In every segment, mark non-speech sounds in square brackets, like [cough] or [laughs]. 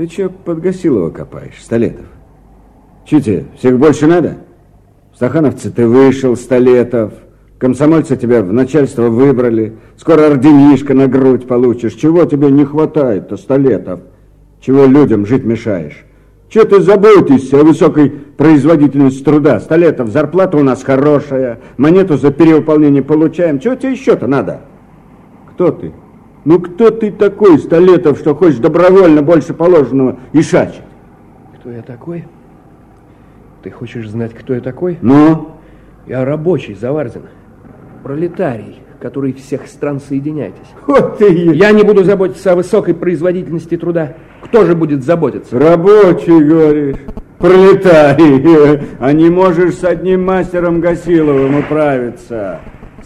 Ты что под Гасилова копаешь, Столетов? Че тебе, всех больше надо? В Стахановце ты вышел, Столетов. Комсомольцы тебя в начальство выбрали. Скоро орденишко на грудь получишь. Чего тебе не хватает-то, Столетов? Чего людям жить мешаешь? Че ты заботишься о высокой производительности труда? Столетов, зарплата у нас хорошая, монету за перевыполнение получаем. Чего тебе еще-то надо? Кто ты? Ну кто ты такой, Столетов, что хочешь добровольно больше положенного и шачить? Кто я такой? Ты хочешь знать, кто я такой? Ну? Я рабочий, Заварзин. Пролетарий, который всех стран соединяйтесь. Вот ты... Я не буду заботиться о высокой производительности труда. Кто же будет заботиться? Рабочий, говоришь. Пролетарий. А не можешь с одним мастером Гасиловым управиться.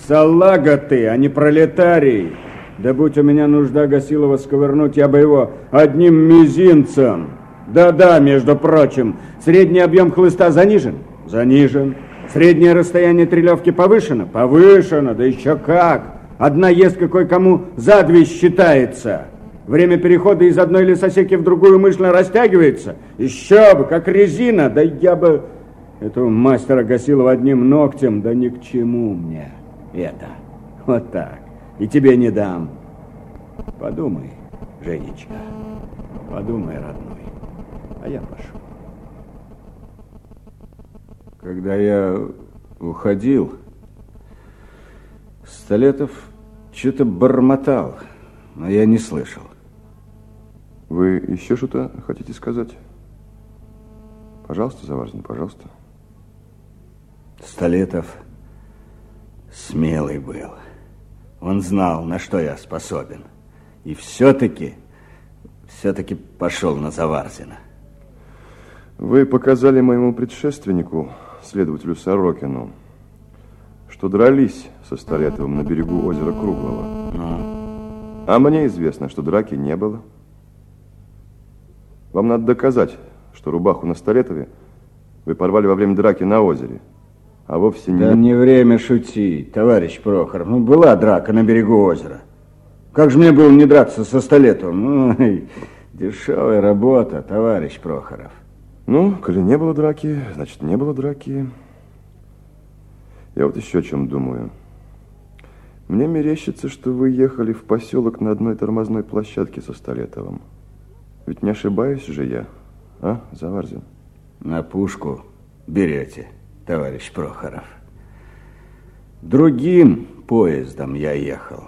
Салага ты, а не пролетарий. Да будь у меня нужда Гасилова сковырнуть, я бы его одним мизинцем. Да-да, между прочим, средний объем хлыста занижен? Занижен. Среднее расстояние трелевки повышено? Повышено, да еще как. Одна ест какой кому за две считается. Время перехода из одной лесосеки в другую мышленно растягивается. Еще бы, как резина. Да я бы этого мастера Гасилова одним ногтем, да ни к чему мне это. Вот так и тебе не дам. Подумай, Женечка, подумай, родной, а я пошел. Когда я уходил, Столетов что-то бормотал, но я не слышал. Вы еще что-то хотите сказать? Пожалуйста, Заварзин, пожалуйста. Столетов смелый был. Он знал, на что я способен. И все-таки, все-таки пошел на Заварзина. Вы показали моему предшественнику, следователю Сорокину, что дрались со Столетовым на берегу озера Круглого. Ну? А мне известно, что драки не было. Вам надо доказать, что рубаху на Столетове вы порвали во время драки на озере а вовсе не... Да не время шутить, товарищ Прохоров. Ну, была драка на берегу озера. Как же мне было не драться со Столетовым? Ну, дешевая работа, товарищ Прохоров. Ну, коли не было драки, значит, не было драки. Я вот еще о чем думаю. Мне мерещится, что вы ехали в поселок на одной тормозной площадке со Столетовым. Ведь не ошибаюсь же я, а, Заварзин? На пушку берете товарищ Прохоров. Другим поездом я ехал.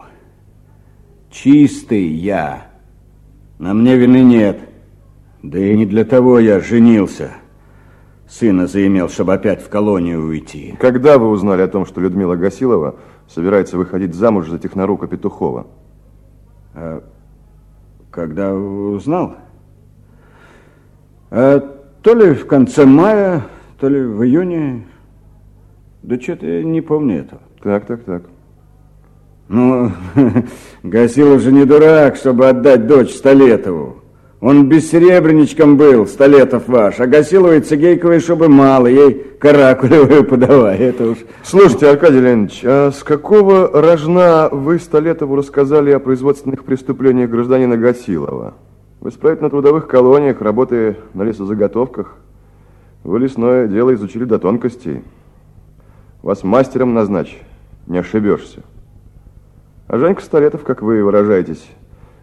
Чистый я. На мне вины нет. Да и не для того я женился. Сына заимел, чтобы опять в колонию уйти. Когда вы узнали о том, что Людмила Гасилова собирается выходить замуж за технорука Петухова? А когда узнал? А, то ли в конце мая, то ли в июне. Да что-то я не помню этого. Так, так, так. Ну, [laughs] Гасилов же не дурак, чтобы отдать дочь Столетову. Он бессеребренничком был, Столетов ваш, а Гасиловой Цигейковой, чтобы мало, ей каракулевую подавай, это уж... Слушайте, Аркадий Леонидович, а с какого рожна вы Столетову рассказали о производственных преступлениях гражданина Гасилова? В исправительно-трудовых колониях, работая на лесозаготовках, вы лесное дело изучили до тонкостей. Вас мастером назначь, не ошибешься. А Женька Столетов, как вы выражаетесь,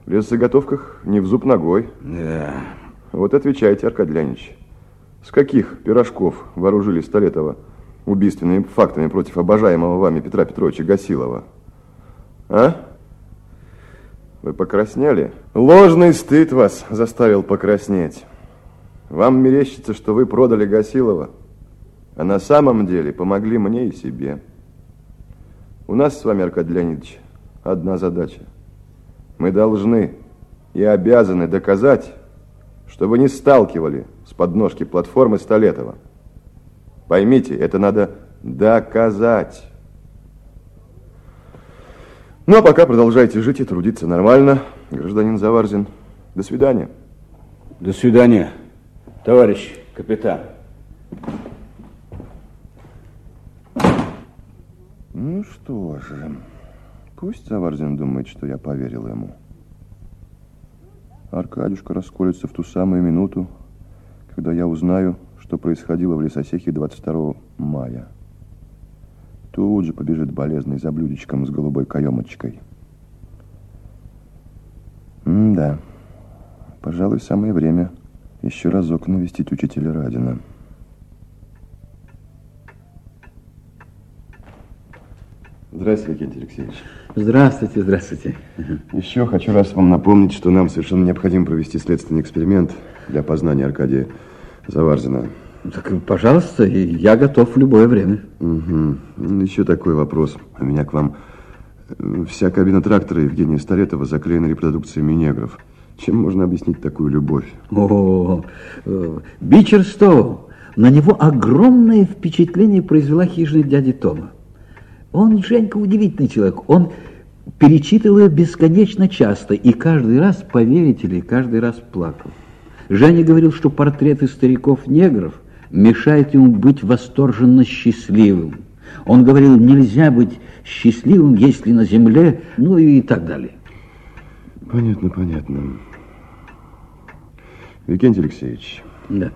в лесозаготовках не в зуб ногой. Да. Вот отвечайте, Аркадий Леонидович. С каких пирожков вооружили Столетова убийственными фактами против обожаемого вами Петра Петровича Гасилова? А? Вы покраснели? Ложный стыд вас заставил покраснеть. Вам мерещится, что вы продали Гасилова, а на самом деле помогли мне и себе. У нас с вами, Аркадий Леонидович, одна задача. Мы должны и обязаны доказать, что вы не сталкивали с подножки платформы Столетова. Поймите, это надо доказать. Ну, а пока продолжайте жить и трудиться нормально, гражданин Заварзин. До свидания. До свидания товарищ капитан. Ну что же, пусть Заварзин думает, что я поверил ему. Аркадюшка расколется в ту самую минуту, когда я узнаю, что происходило в лесосеке 22 мая. Тут же побежит болезный за блюдечком с голубой каемочкой. М да, пожалуй, самое время еще разок навестить учителя Радина. Здравствуйте, Викентий Алексеевич. Здравствуйте, здравствуйте. Еще хочу раз вам напомнить, что нам совершенно необходимо провести следственный эксперимент для познания Аркадия Заварзина. Так, пожалуйста, я готов в любое время. Угу. Еще такой вопрос у меня к вам. Вся кабина трактора Евгения Старетова заклеена репродукциями негров. Чем можно объяснить такую любовь? О, э, Бичерстоу. На него огромное впечатление произвела хижина дяди Тома. Он, Женька, удивительный человек. Он перечитывал ее бесконечно часто, и каждый раз, поверите ли, каждый раз плакал. Женя говорил, что портреты стариков-негров мешает ему быть восторженно счастливым. Он говорил, нельзя быть счастливым, если на земле, ну и так далее. Понятно, понятно. Викентий Алексеевич. Да.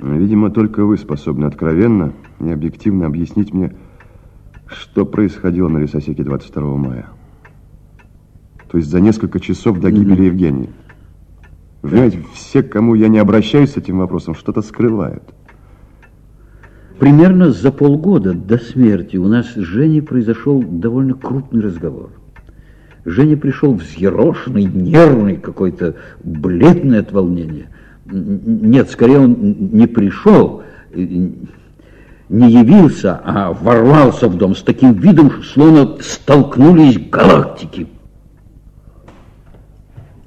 Видимо, только вы способны откровенно и объективно объяснить мне, что происходило на лесосеке 22 мая. То есть за несколько часов до гибели mm -hmm. Евгении. Вы понимаете, все, к кому я не обращаюсь с этим вопросом, что-то скрывают. Примерно за полгода до смерти у нас с Женей произошел довольно крупный разговор. Женя пришел взъерошенный, нервный, какой-то бледный от волнения. Нет, скорее он не пришел, не явился, а ворвался в дом с таким видом, словно столкнулись галактики.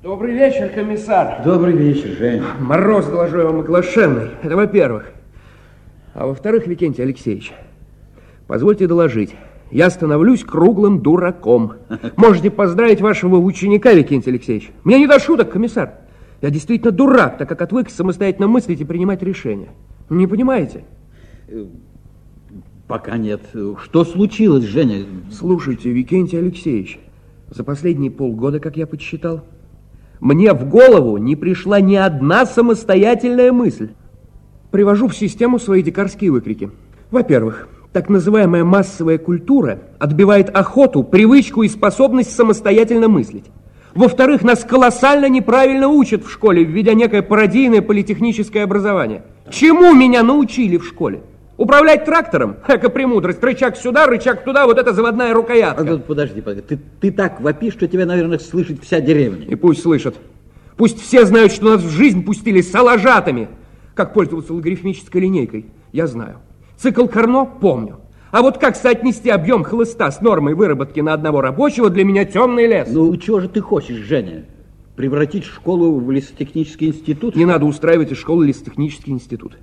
Добрый вечер, комиссар. Добрый вечер, Женя. Мороз, доложу я вам, оглашенный. Это во-первых. А во-вторых, Викентий Алексеевич, позвольте доложить, я становлюсь круглым дураком. Можете поздравить вашего ученика, Викентий Алексеевич. Мне не до шуток, комиссар. Я действительно дурак, так как отвык самостоятельно мыслить и принимать решения. Не понимаете? Пока нет. Что случилось, Женя? Слушайте, Викентий Алексеевич, за последние полгода, как я подсчитал, мне в голову не пришла ни одна самостоятельная мысль привожу в систему свои дикарские выкрики. Во-первых, так называемая массовая культура отбивает охоту, привычку и способность самостоятельно мыслить. Во-вторых, нас колоссально неправильно учат в школе, введя некое пародийное политехническое образование. Чему меня научили в школе? Управлять трактором? Эка премудрость. Рычаг сюда, рычаг туда, вот это заводная рукоятка. А, подожди, подожди. Ты, ты так вопишь, что тебя, наверное, слышит вся деревня. И пусть слышат. Пусть все знают, что нас в жизнь пустили салажатами. Как пользоваться логарифмической линейкой, я знаю. Цикл Карно помню. А вот как соотнести объем хлыста с нормой выработки на одного рабочего, для меня темный лес. Ну, чего же ты хочешь, Женя? Превратить школу в лесотехнический институт? Не надо устраивать из школы лесотехнический институт.